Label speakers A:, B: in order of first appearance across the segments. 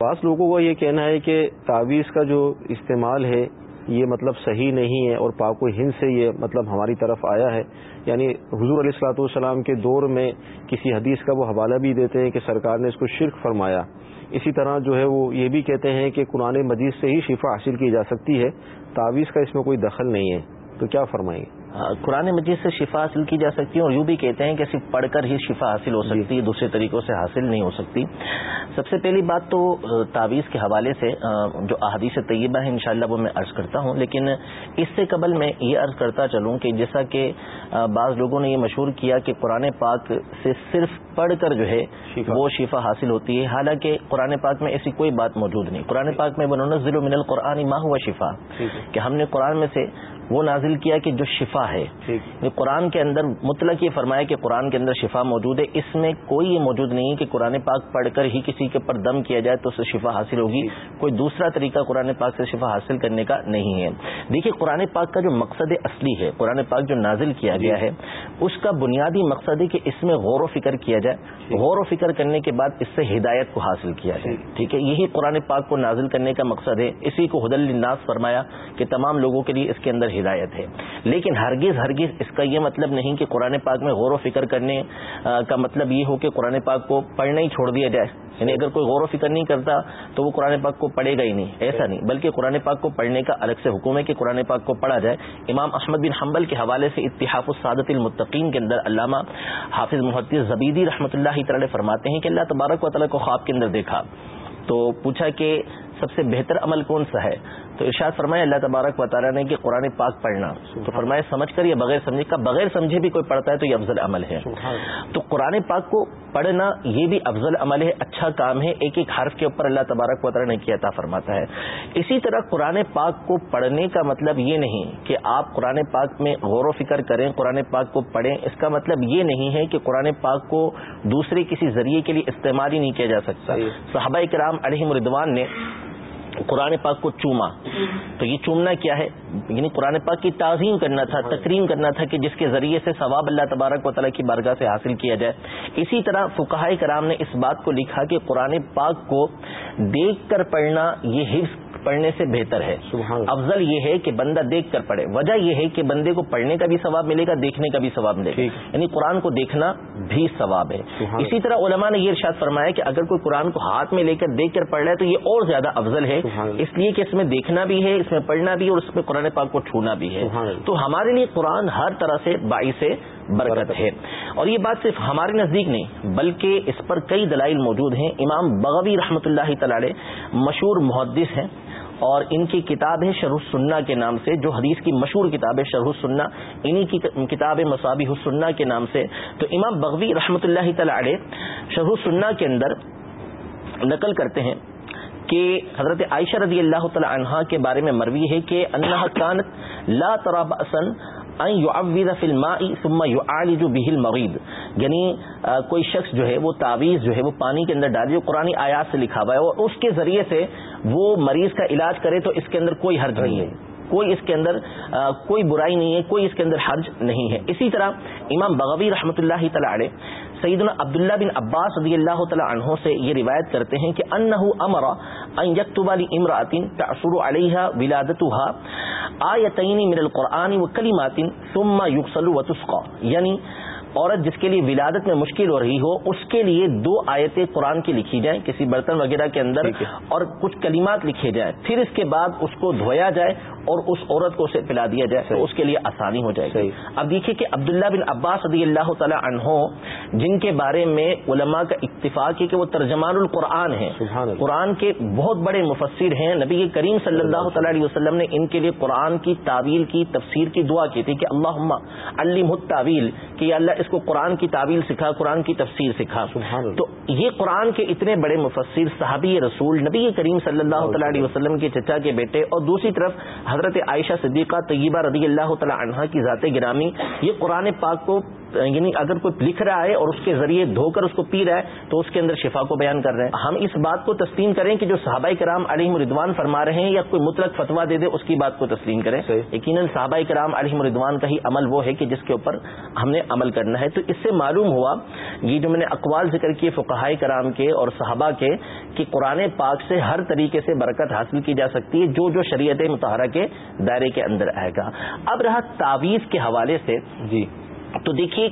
A: بعض لوگوں کا یہ کہنا ہے کہ تعویذ کا جو استعمال ہے، یہ مطلب صحیح نہیں ہے اور پاک و ہند سے یہ مطلب ہماری طرف آیا ہے۔ یعنی حضور علیہ السلاۃ والسلام کے دور میں کسی حدیث کا وہ حوالہ بھی دیتے ہیں کہ سرکار نے اس کو شرک فرمایا۔ اسی طرح جو ہے وہ یہ بھی کہتے ہیں کہ قرآن مجید سے ہی شفا حاصل کی جا سکتی ہے۔ تعویذ کا اس میں کوئی دخل نہیں ہے۔ تو کیا فرمائیں؟ گے
B: قرآن مجید سے شفا حاصل کی جا سکتی ہے اور یوں بھی کہتے ہیں کہ صرف پڑھ کر ہی شفا حاصل ہو سکتی ہے دوسرے طریقوں سے حاصل نہیں ہو سکتی۔ سب سے پہلی بات تو تعویذ کے حوالے سے جو احادیث طیبہ ہیں انشاءاللہ وہ میں عرض کرتا ہوں لیکن اس سے قبل میں یہ عرض کرتا چلوں کہ جیسا کہ بعض لوگوں نے یہ مشہور کیا کہ قرآن پاک سے صرف پڑھ کر جو ہے وہ شفا حاصل ہوتی ہے۔ حالانکہ قرآن پاک میں ایسی کوئی بات موجود نہیں۔ قرآن پاک میں بنونس ضلع من القرآن ماہ ہوا شفا۔ کہ ہم نے قرآن میں سے وہ نازل کیا کہ جو شفا ہے۔ قرآن کے اندر مطلق یہ فرمایا کہ قرآن کے اندر شفا موجود ہے۔ اس میں کوئی یہ موجود نہیں کہ قرآن پاک پڑھ کر ہی کسی کے پر دم کیا جائے تو اسے شفا حاصل ہوگی۔ کوئی دوسرا طریقہ قرآن پاک سے شفا حاصل کرنے کا نہیں ہے۔ دیکھیے قرآن پاک کا جو مقصد اصلی ہے قرآن پاک جو نازل کیا گیا ہے اس کا بنیادی مقصد ہے کہ اس میں غور و فکر کیا جائے۔ غور و فکر کرنے کے بعد اس سے ہدایت کو حاصل کیا جائے۔ ٹھیک ہے؟ یہی قرآن پاک کو نازل کرنے کا مقصد ہے۔ اسی کو حد الناس فرمایا کہ تمام لوگوں کے لیے اس کے اندر ہدایت ہے۔ لیکن ہرگز ہرگز اس کا یہ مطلب نہیں کہ قرآن پاک میں غور و فکر کرنے کا مطلب یہ ہو کہ قرآن پاک کو پڑھنا ہی چھوڑ دیا جائے۔ یعنی اگر کوئی غور و فکر نہیں کرتا تو وہ قرآن پاک کو پڑھے گا ہی نہیں، ایسا نہیں۔ بلکہ قرآن پاک کو پڑھنے کا الگ سے حکم ہے کہ قرآن پاک کو پڑھا جائے۔ امام احمد بن حنبل کے حوالے سے اتحاف السعادت المتقین کے اندر علامہ حافظ محدث زبیدی رحمۃ اللہ تعالی فرماتے ہیں کہ اللہ تبارک و تعالیٰ کو خواب کے اندر دیکھا تو پوچھا کہ سب سے بہتر عمل کون سا ہے؟ تو ارشاد فرمایا اللہ تبارک و تعالیٰ نے کہ قرآن پاک پڑھنا۔ تو فرمایا سمجھ کر یا بغیر سمجھے کا بغیر سمجھے بھی کوئی پڑھتا ہے تو یہ افضل عمل ہے۔ تو قرآن پاک کو پڑھنا یہ بھی افضل عمل ہے اچھا کام ہے ایک ایک حرف کے اوپر اللہ تبارک و تعالیٰ نے کیا عطا فرماتا ہے۔ اسی طرح قرآن پاک کو پڑھنے کا مطلب یہ نہیں کہ آپ قرآن پاک میں غور و فکر کریں قرآن پاک کو پڑھیں۔ اس کا مطلب یہ نہیں ہے کہ قرآن پاک کو دوسرے کسی ذریعے کے لیے استعمال ہی نہیں کیا جا سکتا۔ صحابہ کرام علیہ مردوان نے قرآن پاک کو چوما۔ تو یہ چومنا کیا ہے؟ یعنی قرآن پاک کی تعظیم کرنا تھا تقریم کرنا تھا کہ جس کے ذریعے سے ثواب اللہ تبارک و تعالیٰ کی بارگاہ سے حاصل کیا جائے۔ اسی طرح فکہ کرام نے اس بات کو لکھا کہ قرآن پاک کو دیکھ کر پڑھنا یہ حفظ پڑھنے سے بہتر ہے۔ افضل یہ ہے کہ بندہ دیکھ کر پڑھے۔ وجہ یہ ہے کہ بندے کو پڑھنے کا بھی ثواب ملے گا دیکھنے کا بھی ثواب ملے گا۔ یعنی قرآن کو دیکھنا بھی ثواب ہے۔ اسی طرح علماء نے یہ ارشاد فرمایا کہ اگر کوئی قرآن کو ہاتھ میں لے کر دیکھ کر پڑھ رہا ہے تو یہ اور زیادہ افضل ہے۔ اس لیے کہ اس میں دیکھنا بھی ہے اس میں پڑھنا بھی اور اس میں قرآن پاک کو چھونا بھی ہے۔ تو ہمارے لیے قرآن ہر طرح سے باعث برکت ہے۔ اور یہ بات صرف ہمارے نزدیک نہیں بلکہ اس پر کئی دلائل موجود ہیں۔ امام بغوی رحمۃ اللہ تعالی مشہور محدث ہیں۔ اور ان کی کتاب ہے شرح السنہ کے نام سے، جو حدیث کی مشہور کتاب ہے شرح السنہ، انہی کی کتاب مصابی السنہ کے نام سے۔ تو امام بغوی رحمۃ اللہ تعالی شرح السنہ کے اندر نقل کرتے ہیں کہ حضرت عائشہ رضی اللہ تعالی عنہا کے بارے میں مروی ہے کہ اللہ کانت لا تراب اصن ثم جو بہل مغید یعنی کوئی شخص جو ہے، وہ تعویذ جو ہے، وہ پانی کے اندر ڈال جو قرآن آیات سے لکھا ہوا ہے، اور اس کے ذریعے سے وہ مریض کا علاج کرے، تو اس کے اندر کوئی حرج نہیں ہے۔ کوئی اس کے اندر کوئی برائی نہیں ہے، کوئی اس کے اندر حرج نہیں ہے۔ اسی طرح امام بغوی رحمۃ اللہ تعالی سیدنا عبداللہ بن عباس رضی اللہ تعالی عنہ سے یہ روایت کرتے ہیں کہ انہو امر ان یکتب لی امرات تعصر علیہا ولادتها آیتین من القرآن و کلمات ثم یغسل و تسقا یعنی عورت جس کے لیے ولادت میں مشکل ہو رہی ہو اس کے لیے دو آیتیں قرآن کی لکھی جائیں کسی برتن وغیرہ کے اندر اور کچھ کلمات لکھے جائیں۔ پھر اس کے بعد اس کو دھویا جائے اور اس عورت کو اسے پلا دیا جائے تو اس کے لیے آسانی ہو جائے گی۔ اب دیکھیے کہ عبداللہ بن عباس رضی اللہ تعالی عنہ جن کے بارے میں علماء کا اتفاق ہے کہ وہ ترجمان القرآن ہیں۔ قرآن کے بہت بڑے مفسر ہیں۔ نبی کریم صلی اللہ تعالی علیہ وسلم نے ان کے لیے قرآن کی تعویل کی تفسیر کی دعا کی تھی کہ اللہ علم تعویل کہ اللہ اس کو قرآن کی تعویل سکھا قرآن کی تفسیر سکھا۔ تو یہ قرآن کے اتنے بڑے مفسر صحابی رسول نبی کریم صلی اللہ تعالی علیہ وسلم کے چچا کے بیٹے اور دوسری طرف حضرت عائشہ صدیقہ طیبہ رضی اللہ تعالی عنہا کی ذات گرامی یہ قرآن پاک کو یعنی اگر کوئی لکھ رہا ہے اور اس کے ذریعے دھو کر اس کو پی رہا ہے تو اس کے اندر شفا کو بیان کر رہے ہیں۔ ہم اس بات کو تسلیم کریں کہ جو صحابہ کرام علیہ مردوان فرما رہے ہیں یا کوئی مطلق فتوا دے دے اس کی بات کو تسلیم کریں۔ یقیناً صحابہ کرام علیہ مردوان کا ہی عمل وہ ہے کہ جس کے اوپر ہم نے عمل کرنا ہے۔ تو اس سے معلوم ہوا یہ جو میں نے اقوال ذکر کیے فقہائے کرام کے اور صحابہ کے کہ قرآن پاک سے ہر طریقے سے برکت حاصل کی جا سکتی ہے جو جو شریعت متحرہ کے دائرے کے اندر آئے گا۔ اب رہا تعویذ کے حوالے سے۔ جی۔ تو دیکھیے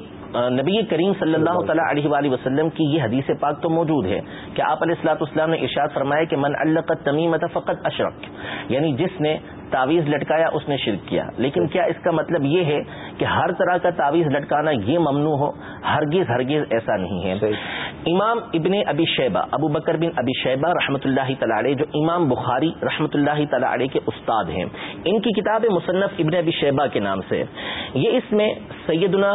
B: نبی کریم صلی اللہ تعالیٰ علیہ وآلہ وسلم کی یہ حدیث پاک تو موجود ہے کہ آپ علیہ السلاط اسلام نے ارشاد فرمایا کہ من اللہ تمیمت فقط اشرک یعنی جس نے تعویذ لٹکایا اس نے شرک کیا۔ لیکن کیا اس کا مطلب یہ ہے کہ ہر طرح کا تعویذ لٹکانا یہ ممنوع ہو؟ ہرگز ہرگز ایسا نہیں ہے۔ امام ابن ابی شیبہ ابو بکر بن ابی شیبہ رحمۃ اللہ تعالی جو امام بخاری رحمۃ اللہ تعالی کے استاد ہیں ان کی کتاب مصنف ابن ابی شیبہ کے نام سے یہ اس میں سیدنا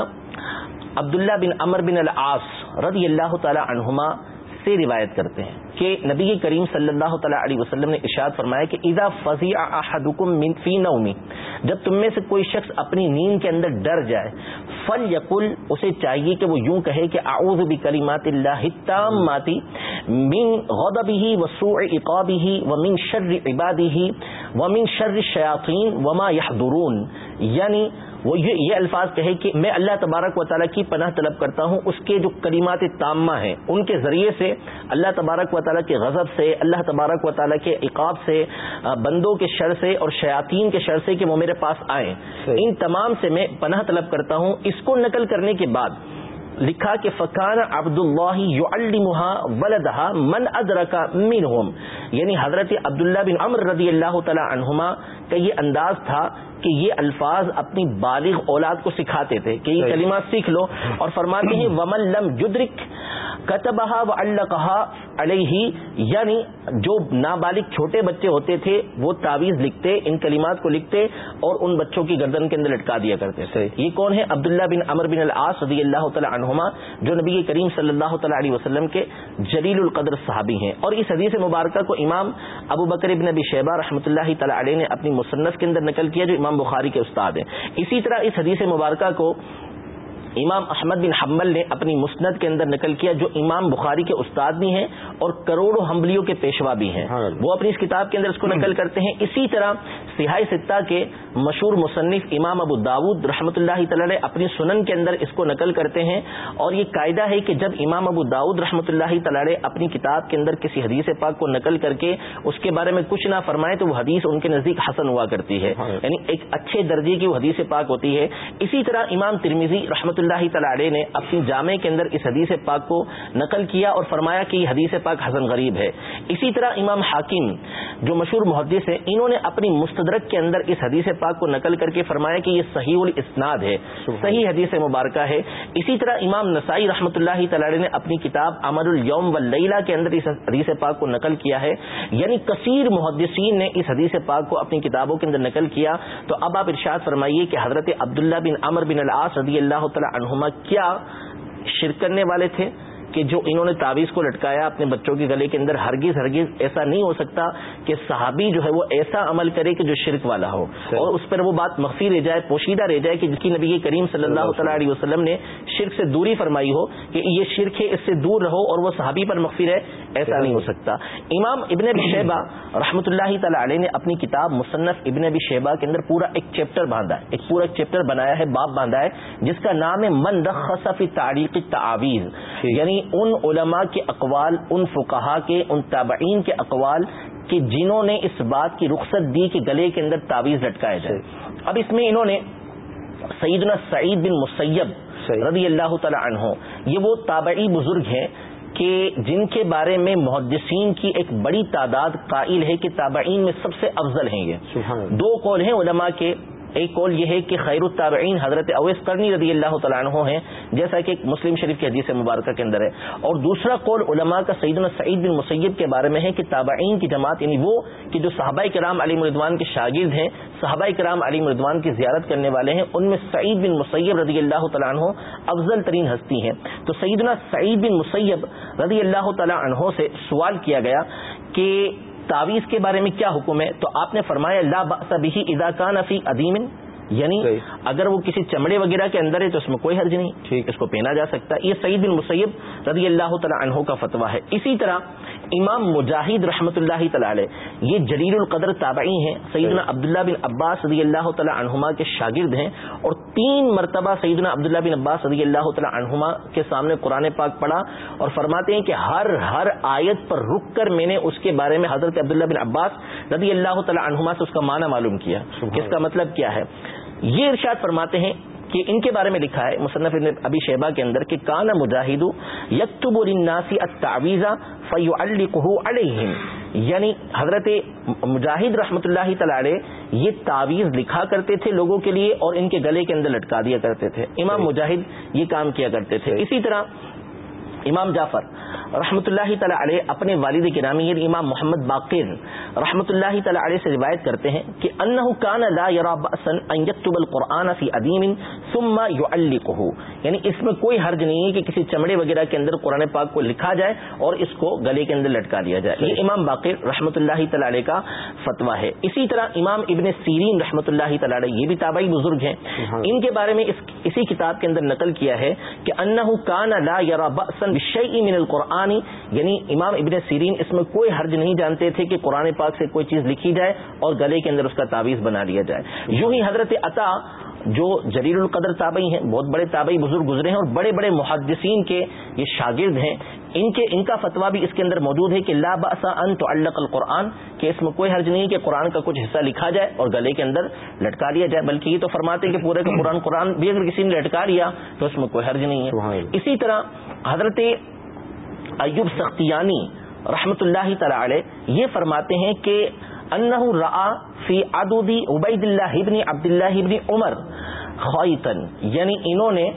B: عبداللہ بن امر بن العاص رضی اللہ تعالی عنہما سے روایت کرتے ہیں کہ نبی کریم صلی اللہ تعالی علیہ وسلم نے ارشاد فرمایا کہ اذا فضیع احدکم من فی نومی جب تم میں سے کوئی شخص اپنی نیند کے اندر ڈر جائے فل یقل اسے چاہیے کہ وہ یوں کہے کہ اعوذ بکلمات اللہ التامات من غضبه وسوء عقابه ومن شر عباده ومن شر الشیاطین وما يحضرون یعنی وہ یہ الفاظ کہے کہ میں اللہ تبارک و تعالیٰ کی پناہ طلب کرتا ہوں اس کے جو کریمات تامہ ہیں ان کے ذریعے سے اللہ تبارک و تعالیٰ کے غضب سے اللہ تبارک و تعالیٰ کے عقاب سے بندوں کے شر سے اور شیاطین کے شر سے کہ وہ میرے پاس آئیں۔ ان تمام سے میں پناہ طلب کرتا ہوں۔ اس کو نقل کرنے کے بعد لکھا کہ فقان عبد اللہ من ادرکا منہم یعنی حضرت عبداللہ بن عمر رضی اللہ تعالی عنہما کا یہ انداز تھا کہ یہ الفاظ اپنی بالغ اولاد کو سکھاتے تھے کہ یہ کلمات سیکھ لو اور فرماتے ہیں ومن لم جدرک کتبہ و اللہ کہا علیہ یعنی جو نابالغ چھوٹے بچے ہوتے تھے، وہ تعویذ لکھتے، ان کلمات کو لکھتے اور ان بچوں کی گردن کے اندر لٹکا دیا کرتے تھے۔ یہ کون ہے عبداللہ بن امر بن العاص رضی اللہ تعالی عنہما، جو نبی کریم صلی اللہ تعالی علیہ وسلم کے جلیل القدر صحابی ہیں۔ اور اس حدیث مبارکہ کو امام ابو بکر ابن ابی شیبہ رحمۃ اللہ تعالی علیہ نے اپنی مصنف کے اندر نقل کیا، جو امام بخاری کے استاد ہیں۔ اسی طرح اس حدیث مبارکہ کو امام احمد بن حمل نے اپنی مسند کے اندر نقل کیا جو امام بخاری کے استاد بھی ہیں اور کروڑوں حملیوں کے پیشوا بھی ہیں۔ وہ اپنی اس کتاب کے اندر اس کو نقل کرتے ہیں۔ اسی طرح سہائی ستہ کے مشہور مصنف امام ابو داود رحمۃ اللہ تعالی اپنی سنن کے اندر اس کو نقل کرتے ہیں۔ اور یہ قاعدہ ہے کہ جب امام ابو داود رحمۃ اللہ تعالی اپنی کتاب کے اندر کسی حدیث پاک کو نقل کر کے اس کے بارے میں کچھ نہ فرمائے تو وہ حدیث ان کے نزدیک حسن ہوا کرتی ہے۔ ہاں۔ یعنی ایک اچھے درجے کی وہ حدیث پاک ہوتی ہے۔ اسی طرح امام ترمیزی رحمۃ اللہ تعالی نے اپنی جامع کے اندر اس حدیث پاک کو نقل کیا اور فرمایا کہ یہ حدیث پاک حسن غریب ہے۔ اسی طرح امام حاکم جو مشہور محدث ہیں انہوں نے اپنی مستدرک کے اندر اس حدیث پاک کو نقل کر کے فرمایا کہ یہ صحیح الاسناد ہے صحیح حدیث مبارکہ ہے۔ اسی طرح امام نسائی رحمۃ اللہ تعالی نے اپنی کتاب امر الوم و کے اندر اس حدیث پاک کو نقل کیا ہے۔ یعنی کثیر محدثین نے اس حدیث پاک کو اپنی کتابوں کے اندر نقل کیا۔ تو اب آپ ارشاد فرمائیے کہ حضرت عبداللہ بن امر بن العاص رضی اللہ تعالی عنہما کیا شرک کرنے والے تھے کہ جو انہوں نے تعویذ کو لٹکایا اپنے بچوں کے گلے کے اندر ہرگز ہرگز ایسا نہیں ہو سکتا کہ صحابی جو ہے وہ ایسا عمل کرے کہ جو شرک والا ہو۔ اور اس پر وہ بات مخفی رہ جائے پوشیدہ رہ جائے کہ جس کی نبی کریم صلی اللہ تعالیٰ علیہ وسلم نے شرک سے دوری فرمائی ہو کہ یہ شرک ہے اس سے دور رہو اور وہ صحابی پر مخفی رہے ایسا نہیں ہو سکتا۔ امام ابن ابی شیبہ رحمۃ اللہ تعالی علیہ نے اپنی کتاب مصنف ابن ابی شیبہ کے اندر پورا ایک چیپٹر باندھا ہے ایک پورا چیپٹر بنایا ہے باب باندھا ہے جس کا نام ہے من فی تاریخ تعویذ یعنی ان علماء کے اقوال ان فقہا کے ان تابعین کے اقوال کہ جنہوں نے اس بات کی رخصت دی کہ گلے کے اندر تعویذ لٹکایا جائے۔ اب اس میں انہوں نے سیدنا سعید بن مسیب رضی اللہ تعالی عنہ یہ وہ تابعی بزرگ ہیں کہ جن کے بارے میں محدثین کی ایک بڑی تعداد قائل ہے کہ تابعین میں سب سے افضل ہیں یہ۔ دو قول ہیں علماء کے؟ ایک قول یہ ہے کہ خیر التابعین حضرت اویس کرنی رضی اللہ تعالیٰ عنہ ہیں، جیسا کہ مسلم شریف کی حدیث مبارکہ کے اندر ہے۔ اور دوسرا قول علماء کا سیدنا سعید بن مسیب کے بارے میں ہے کہ تابعین کی جماعت یعنی وہ کہ جو صحابہ کرام علی مردوان کے شاگرد ہیں، صحابہ کرام علی مردوان کی زیارت کرنے والے ہیں، ان میں سعید بن مسیب رضی اللہ تعالیٰ عنہ افضل ترین ہستی ہیں۔ تو سیدنا سعید بن مسیب رضی اللہ تعالیٰ عنہ سے سوال کیا گیا کہ تعویذ کے بارے میں کیا حکم ہے؟ تو آپ نے فرمایا، لا بھی اداکان افی عدیم. یعنی اگر وہ کسی چمڑے وغیرہ کے اندر ہے تو اس میں کوئی حرج نہیں
A: ٹھیک.
B: اس کو پہنا جا سکتا ہے۔ یہ سعید بن مسیب رضی اللہ تعالیٰ عنہ کا فتویٰ ہے۔ اسی طرح امام مجاہد رحمۃ اللہ تعالی یہ جلیل القدر تابعی ہیں۔ سیدنا عبداللہ بن عباس رضی اللہ تعالیٰ عنہما کے شاگرد ہیں۔ اور تین مرتبہ سیدنا عبداللہ بن عباس رضی اللہ تعالیٰ عنہما کے سامنے قرآن پاک پڑھا اور فرماتے ہیں کہ ہر ہر آیت پر رک کر میں نے اس کے بارے میں حضرت عبداللہ بن عباس رضی اللہ تعالیٰ عنہما سے اس کا معنی معلوم کیا۔ اس کا مطلب کیا ہے؟ یہ ارشاد فرماتے ہیں کہ ان کے بارے میں لکھا ہے مصنف ابی شہبہ کے اندر کہ کانا مجاہد یکتب الناسی التعویذ فیعلقه علیہم۔ یعنی حضرت مجاہد رحمۃ اللہ تعالی یہ تعویذ لکھا کرتے تھے لوگوں کے لیے اور ان کے گلے کے اندر لٹکا دیا کرتے تھے۔ امام مجاہد یہ کام کیا کرتے تھے۔ اسی طرح امام جعفر رحمۃ اللہ تعالی علیہ اپنے والد کے نامی یعنی امام محمد باقر رحمۃ اللہ تعالی علیہ سے روایت کرتے ہیں کہ انہ کان لا یرا باسن ان یكتب القرآن فی ادیم ثم یعنی اس میں کوئی حرج نہیں ہے کہ کسی چمڑے وغیرہ کے اندر قرآن پاک کو لکھا جائے اور اس کو گلے کے اندر لٹکا دیا جائے۔ یہ امام باقر رحمۃ اللہ تعالی علیہ کا فتویٰ ہے۔ اسی طرح امام ابن سیرین رحمۃ اللہ تعالی علیہ یہ بھی تابعی بزرگ ہیں۔ ان کے بارے میں اسی کتاب کے اندر نقل کیا ہے کہ انہ کان لا یرا باسن من القرآن یعنی امام ابن سیرین اس میں کوئی حرج نہیں جانتے تھے کہ قرآن پاک سے کوئی چیز لکھی جائے اور گلے کے اندر اس کا تعویذ بنا لیا جائے۔ یوں ہی حضرت عطا جو جلیل القدر تابعی ہیں بہت بڑے تابعی بزرگ گزرے ہیں اور بڑے بڑے محدثین کے یہ شاگرد ہیں ان کے ان کا فتویٰ بھی اس کے اندر موجود ہے کہ لا باسا ان تو اللہ القرآن کہ اس میں کوئی حرج نہیں کہ قرآن کا کچھ حصہ لکھا جائے اور گلے کے اندر لٹکا لیا جائے بلکہ یہ تو فرماتے ہیں کہ پورے کا قرآن قرآن بھی اگر کسی نے لٹکا لیا تو اس میں کوئی حرج نہیں ہے۔ اسی طرح حضرت ایوب سختیانی رحمت اللہ تعالی یہ فرماتے ہیں کہ انہ را فی عدودی عبید اللہ ابن عبد اللہ ابن عمر خویتن یعنی انہوں نے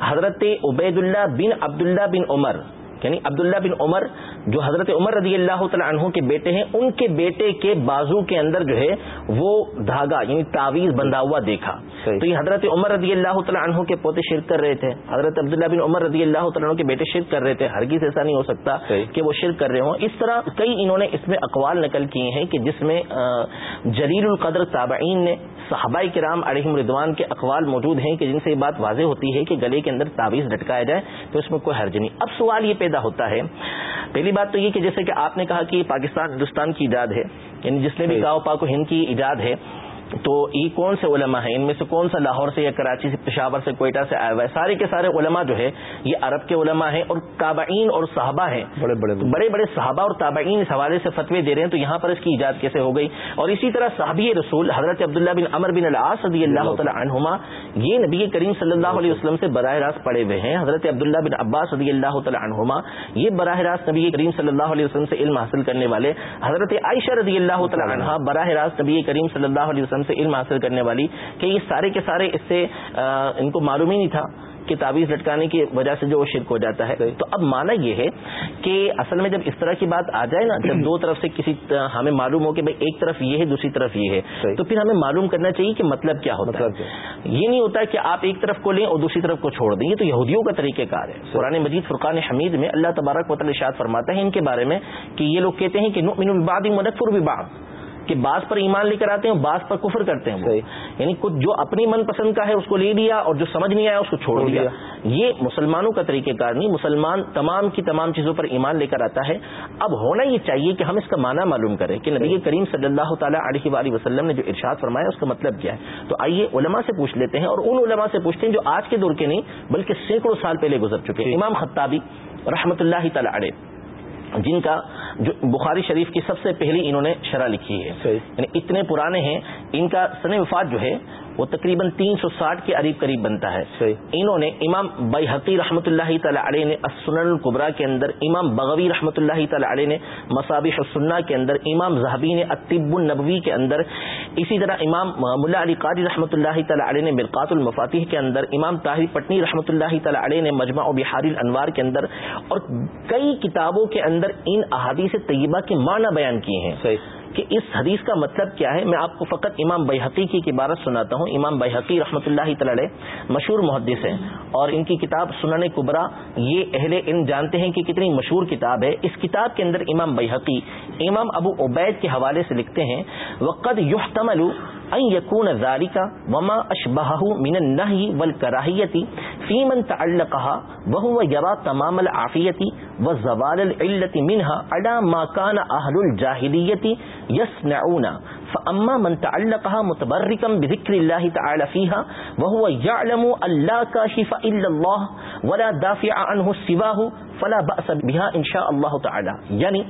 B: حضرت عبید اللہ بن عبداللہ بن عمر یعنی عبداللہ بن عمر جو حضرت عمر رضی اللہ تعالیٰ عنہ کے بیٹے ہیں ان کے بیٹے کے بازو کے اندر جو ہے وہ دھاگا یعنی تعویذ بندھا ہوا دیکھا۔ تو یہ حضرت عمر رضی اللہ تعالیٰ عنہ کے پوتے شرک کر رہے تھے۔ حضرت عبداللہ بن عمر رضی اللہ تعالیٰ عنہ کے بیٹے شرک کر رہے تھے۔ ہرگیز ایسا نہیں ہو سکتا کہ وہ شرک کر رہے ہوں۔ اس طرح کئی انہوں نے اس میں اقوال نقل کیے ہیں کہ جس میں جلیل القدر تابعین نے صحابہ کرام علیہ ردوان کے اقوال موجود ہیں کہ جن سے یہ بات واضح ہوتی ہے کہ گلے کے اندر تعویذ لٹکایا جائے تو اس میں کوئی حرج نہیں۔ اب سوال یہ پیدا ہوتا ہے۔ پہلی بات تو یہ کہ جیسے کہ آپ نے کہا کہ پاکستان ہندوستان کی ایجاد ہے یعنی جس نے بھی گاؤ پاک ہند کی ایجاد ہے۔ تو یہ کون سے علماء ہیں؟ ان میں سے کون سا لاہور سے یا کراچی سے پشاور سے کوئٹہ سے آیا ہوا ہے؟ سارے کے سارے علماء جو ہے یہ عرب کے علماء ہیں اور تابعین اور صحابہ ہیں۔ بڑے بڑے بڑے بڑے صحابہ اور تابعین اس حوالے سے فتوی دے رہے ہیں تو یہاں پر اس کی ایجاد کیسے ہو گئی؟ اور اسی طرح صحابی رسول حضرت عبداللہ بن امر بن العاص رضی اللہ تعالیٰ عنہما یہ نبی کریم صلی اللہ علیہ وسلم سے براہ راست پڑے ہوئے ہیں۔ حضرت عبداللہ بن عباس رضی اللہ تعالیٰ عنہما یہ براہ راست نبی کریم صلی اللہ علیہ وسلم سے علم حاصل کرنے والے۔ حضرت عائشہ رضی اللہ تعالیٰ عنہ براہ راست نبی کریم صلی اللہ علیہ وسلم سے علم حاصل کرنے والی کہ یہ سارے کے سارے اس سے ان کو معلوم ہی نہیں تھا کہ تعویذ لٹکانے کی وجہ سے جو وہ شرک ہو جاتا ہے۔ تو اب مانا یہ ہے کہ اصل میں جب اس طرح کی بات آ جائے نا جب دو طرف سے کسی ہمیں معلوم ہو کہ بھائی ایک طرف یہ ہے دوسری طرف یہ ہے تو پھر ہمیں معلوم کرنا چاہیے کہ مطلب کیا ہوتا ہے۔ مطلب یہ نہیں ہوتا کہ آپ ایک طرف کو لیں اور دوسری طرف کو چھوڑ دیں یہ تو یہودیوں کا طریقہ کار ہے۔ قرآن مجید فرقان حمید میں اللہ تبارک و تعالی شاد فرماتا ہے ان کے بارے میں کہ یہ لوگ کہتے ہیں کہ مدفر کہ بعض پر ایمان لے کر آتے ہیں بعض پر کفر کرتے ہیں یعنی کچھ جو اپنی من پسند کا ہے اس کو لے لیا اور جو سمجھ نہیں آیا اس کو چھوڑ دیا۔ یہ مسلمانوں کا طریقہ کار نہیں مسلمان تمام کی تمام چیزوں پر ایمان لے کر آتا ہے۔ اب ہونا یہ چاہیے کہ ہم اس کا معنی معلوم کریں کہ نبی کریم صلی اللہ تعالیٰ علیہ وآلہ وسلم نے جو ارشاد فرمایا اس کا مطلب کیا ہے۔ تو آئیے علماء سے پوچھ لیتے ہیں اور ان علماء سے پوچھتے ہیں جو آج کے دور کے نہیں بلکہ سینکڑوں سال پہلے گزر چکے۔ امام خطابی رحمۃ اللہ تعالی علیہ۔ جن کا جو بخاری شریف کی سب سے پہلی انہوں نے شرح لکھی ہے۔ یعنی اتنے پرانے ہیں ان کا سن وفات جو ہے وہ تقریباً تین سو ساٹھ کے قریب قریب بنتا ہے۔ انہوں نے امام بائی حقی رحمۃ اللہ تعالی علیہ نے اسن القبرا کے اندر امام بغوی رحمۃ اللہ تعالی علیہ نے مسابق السنہ کے اندر امام زہبی نے اطب النبوی کے اندر اسی طرح امام ملا علی قاری رحمۃ اللہ تعالی علیہ نے برقات المفاتح کے اندر امام طاہر پٹنی رحمۃ اللہ تعالی علیہ نے مجمع و بحاری الانوار کے اندر اور کئی کتابوں کے اندر ان احادیث طیبہ کے معنی بیان کیے ہیں۔ کہ اس حدیث کا مطلب کیا ہے؟ میں آپ کو فقط امام بحقی کی عبارت سناتا ہوں۔ امام بحقی رحمۃ اللہ تعالی مشہور محدث ہیں اور ان کی کتاب سنن قبرا یہ اہل ان جانتے ہیں کہ کتنی مشہور کتاب ہے۔ اس کتاب کے اندر امام بحقی امام ابو عبید کے حوالے سے لکھتے ہیں وقت یحتمل ان یکون ذالک وما اشبہہ من النہی والکراہیت فی من تعلقها وهو یرا تمام العافیت وزوال العلت منها علا ما کان اہل الجاہلیت یسنعون فاما من تعلقها متبرکا بذکر اللہ تعالی فیها وهو یعلم اللہ کاشف الا اللہ ولا دافع عنہ سواہ فلا بأس بها انشاء اللہ تعالی یعنی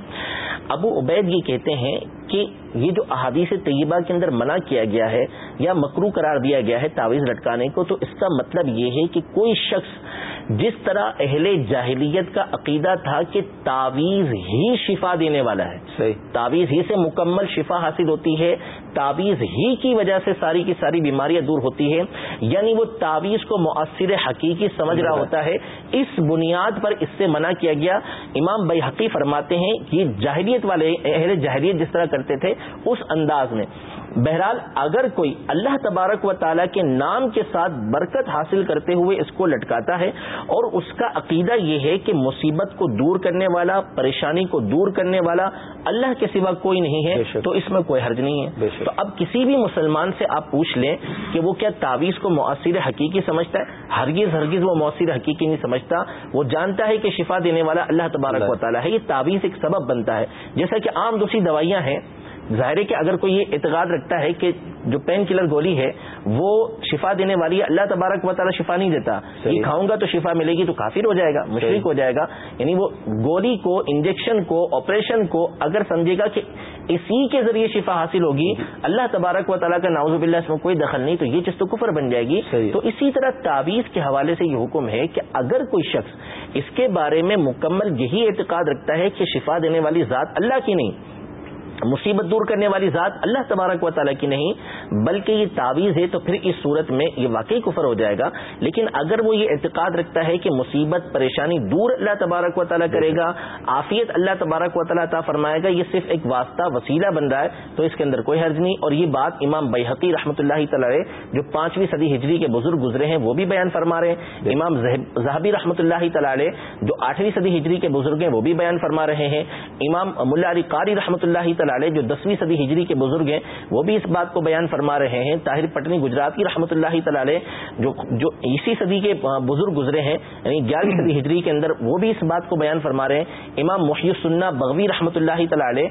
B: ابو عبید یہ کہتے ہیں کہ یہ جو احادیث طیبہ کے اندر منع کیا گیا ہے یا مکرو قرار دیا گیا ہے تعویذ لٹکانے کو، تو اس کا مطلب یہ ہے کہ کوئی شخص جس طرح اہل جاہلیت کا عقیدہ تھا کہ تعویذ ہی شفا دینے والا ہے۔
A: صحیح۔
B: تعویذ ہی سے مکمل شفا حاصل ہوتی ہے۔ تعویذ ہی کی وجہ سے ساری کی ساری بیماریاں دور ہوتی ہے یعنی وہ تعویذ کو مؤثر حقیقی سمجھ رہا ہوتا ہے۔ اس بنیاد پر اس سے منع کیا گیا۔ امام بے حقی فرماتے ہیں کہ جاہلیت والے اہل جاہلیت جس طرح کرتے تھے اس انداز میں۔ بہرحال اگر کوئی اللہ تبارک و تعالیٰ کے نام کے ساتھ برکت حاصل کرتے ہوئے اس کو لٹکاتا ہے اور اس کا عقیدہ یہ ہے کہ مصیبت کو دور کرنے والا پریشانی کو دور کرنے والا اللہ کے سوا کوئی نہیں ہے تو اس میں کوئی حرج نہیں ہے۔ تو اب کسی بھی مسلمان سے آپ پوچھ لیں کہ وہ کیا تعویذ کو مؤثر حقیقی سمجھتا ہے؟ ہرگز ہرگز وہ مؤثر حقیقی نہیں سمجھتا۔ وہ جانتا ہے کہ شفا دینے والا اللہ تبارک و تعالیٰ ہے یہ تعویذ ایک سبب بنتا ہے۔ جیسا کہ عام دوسری دوائیاں ہیں ظاہر ہے کہ اگر کوئی یہ اعتقاد رکھتا ہے کہ جو پین کلر گولی ہے وہ شفا دینے والی ہے اللہ تبارک و تعالیٰ شفا نہیں دیتا۔ یہ کھاؤں گا تو شفا ملے گی تو کافر ہو جائے گا مشرق ہو جائے گا۔ یعنی وہ گولی کو انجیکشن کو آپریشن کو اگر سمجھے گا کہ اسی کے ذریعے شفا حاصل ہوگی اللہ تبارک و تعالیٰ کا ناوز باللہ اس میں کوئی دخل نہیں تو یہ چیز تو کفر بن جائے گی۔ تو اسی طرح تعویذ کے حوالے سے یہ حکم ہے کہ اگر کوئی شخص اس کے بارے میں مکمل یہی اعتقاد رکھتا ہے کہ شفا دینے والی ذات اللہ کی نہیں مصیبت دور کرنے والی ذات اللہ تبارک و تعالیٰ کی نہیں، بلکہ یہ تعویذ ہے تو پھر اس صورت میں یہ واقعی کفر ہو جائے گا۔ لیکن اگر وہ یہ اعتقاد رکھتا ہے کہ مصیبت، پریشانی دور اللہ تبارک و تعالیٰ کرے گا، عافیت اللہ تبارک و تعالیٰ فرمائے گا، یہ صرف ایک واسطہ وسیلہ بن رہا ہے، تو اس کے اندر کوئی حرض نہیں۔ اور یہ بات امام بحقی رحمۃ اللہ تعالی جو پانچویں صدی ہجری کے بزرگ گزرے ہیں، وہ بھی بیان فرما رہے ہیں۔ امام زہبی رحمۃ اللہ تعالی جو آٹھویں صدی ہجری کے بزرگ ہیں، وہ بھی بیان فرما رہے ہیں۔ امام ملا علی قاری رحمۃ اللہ تعالی جو دسویں صدی ہجری کے بزرگ ہیں، وہ بھی اس بات کو بیان فرما رہے ہیں۔ طاہر پٹنی گجرات کی رحمۃ اللہ تعالی جو جو اسی صدی کے بزرگ گزرے ہیں یعنی گیارہویں صدی ہجری کے اندر، وہ بھی اس بات کو بیان فرما رہے ہیں۔ امام محی السنہ بغوی رحمۃ اللہ تعالی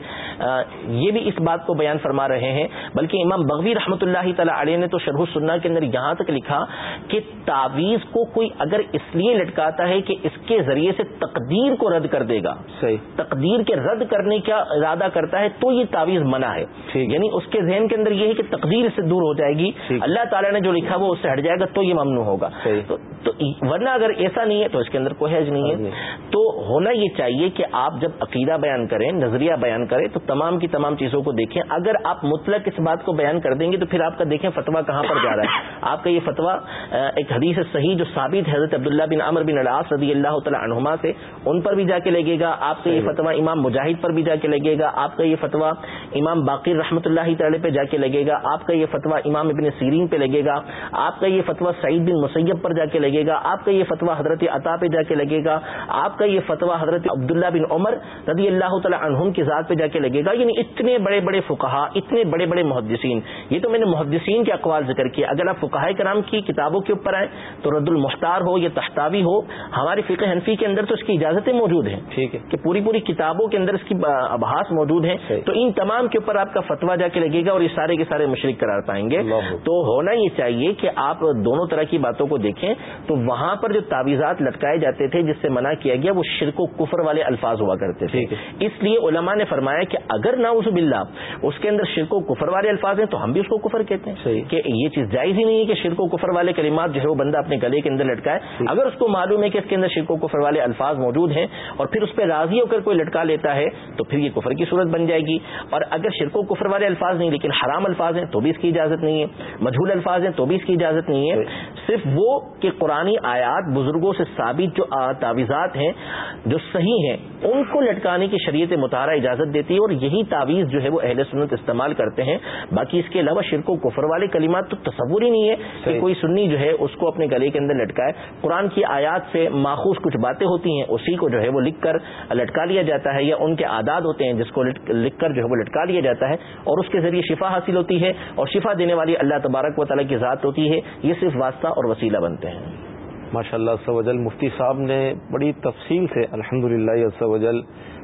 B: یہ بھی اس بات کو بیان فرما رہے ہیں۔ بلکہ امام بغوی رحمۃ اللہ تعالی علیہ نے تو شرح السنہ کے اندر یہاں تک لکھا کہ تعویذ کو کوئی اگر اس لیے لٹکاتا ہے کہ اس کے ذریعے سے تقدیر کو رد کر دے گا
A: صحیح۔
B: تقدیر کے رد کرنے کا ارادہ کرتا ہے تو یہ تعویذ منع ہے۔ یعنی اس کے ذہن کے اندر یہ ہے کہ تقدیر سے دور ہو جائے گی۔ اللہ تعالیٰ نے جو لکھا وہ اس سے ہٹ جائے گا تو یہ ممنوع ہوگا۔ تو ورنہ اگر ایسا نہیں ہے تو اس کے اندر کوئی حج نہیں ہے۔ تو ہونا یہ چاہیے کہ آپ جب عقیدہ بیان کریں نظریہ بیان کریں تو تمام کی تمام چیزوں کو دیکھیں۔ اگر آپ مطلق اس بات کو بیان کر دیں گے تو پھر آپ کا دیکھیں فتوا کہاں پر جا رہا ہے۔ آپ کا یہ فتوا ایک حدیث صحیح جو ثابت حضرت عبداللہ بن عمر بن العاص رضی اللہ تعالیٰ عنہما سے ان پر بھی جا کے لگے گا۔ آپ کا یہ فتوا امام مجاہد پر بھی جا کے لگے گا۔ آپ کا یہ فتوا امام باقر رحمۃ اللہ تعالی پہ جا کے لگے گا۔ آپ کا یہ فتوا امام ابن سیرین پہ لگے گا۔ آپ کا یہ فتوا سعید بن مسیب پر جا کے لگے گا۔ آپ کا یہ فتوا حضرت عطا پہ جا کے لگے گا۔ آپ کا یہ فتوا حضرت عبداللہ بن عمر رضی اللہ تعالیٰ عنہم کی ذات پہ جا کے لگے گا۔ یعنی اتنے بڑے بڑے فقہا اتنے بڑے بڑے محدثین۔ یہ تو میں نے محدثین کے اقوال ذکر کیا اگر آپ فقہ کرام کی کتابوں کے اوپر آئیں تو رد المختار ہو یا تحتاوی ہو ہماری فقہ حنفی کے اندر تو اس کی اجازتیں موجود ہیں
A: ٹھیک ہے۔
B: کہ پوری پوری کتابوں کے اندر اس کی ابحاس موجود ہیں۔ تو ان تمام کے اوپر آپ کا فتوا جا کے لگے گا اور یہ سارے کے سارے مشرق قرار پائیں گے۔ تو ہونا یہ چاہیے کہ آپ دونوں طرح کی باتوں کو دیکھیں۔ تو وہاں پر جو تعویذات لٹکائے جاتے تھے جس سے منع کیا گیا وہ شرک و کفر والے الفاظ ہوا کرتے تھے۔ اس لیے علماء نے فرمایا کہ اگر نہ اس بلّہ اس کے اندر شرک و کفر والے الفاظ ہیں تو ہم بھی اس کو کفر کہتے ہیں کہ یہ چیز جائز ہی نہیں ہے کہ شرک و کفر والے کلمات جو ہے وہ بندہ اپنے گلے کے اندر لٹکائے اگر اس کو معلوم ہے کہ اس کے اندر شرک و کفر والے الفاظ موجود ہیں اور پھر اس پہ راضی ہو کر کوئی لٹکا لیتا ہے تو پھر یہ کفر کی صورت بن جائے گی۔ اور اگر شرک و کفر والے الفاظ نہیں لیکن حرام الفاظ ہیں تو بھی اس کی اجازت نہیں ہے۔ مجھول الفاظ ہیں تو بھی اس کی اجازت نہیں ہے۔ صرف وہ کہ قرآن آیات بزرگوں سے ثابت جو تعویذات ہیں جو صحیح ہیں ان کو لٹکانے کی شریعت مطالعہ اجازت دیتی ہے اور یہی تعویذ جو ہے وہ اہل سنت استعمال کرتے ہیں۔ باقی اس کے علاوہ شرک و کفر والے کلمات تو تصور ہی نہیں ہے کہ کوئی سنی جو ہے اس کو اپنے گلے کے اندر لٹکائے۔ قرآن کی آیات سے ماخوذ کچھ باتیں ہوتی ہیں، اسی کو جو ہے وہ لکھ کر لٹکا لیا جاتا ہے، یا ان کے عادات ہوتے ہیں جس کو لکھ کر جو ہے وہ لٹکا لیا جاتا ہے، اور اس کے ذریعے شفا حاصل ہوتی ہے۔ اور شفا دینے والی اللہ تبارک و تعالیٰ کی ذات ہوتی ہے، یہ صرف واسطہ اور وسیلہ بنتے ہیں۔
A: ماشاء اللہ سوجل مفتی صاحب نے بڑی تفصیل سے الحمد للہ سوجل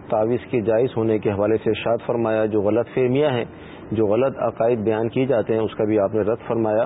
A: تعویذ کے جائز ہونے کے حوالے سے ارشاد فرمایا۔ جو غلط فہمیاں ہیں، جو غلط عقائد بیان کیے جاتے ہیں، اس کا بھی آپ نے رد فرمایا۔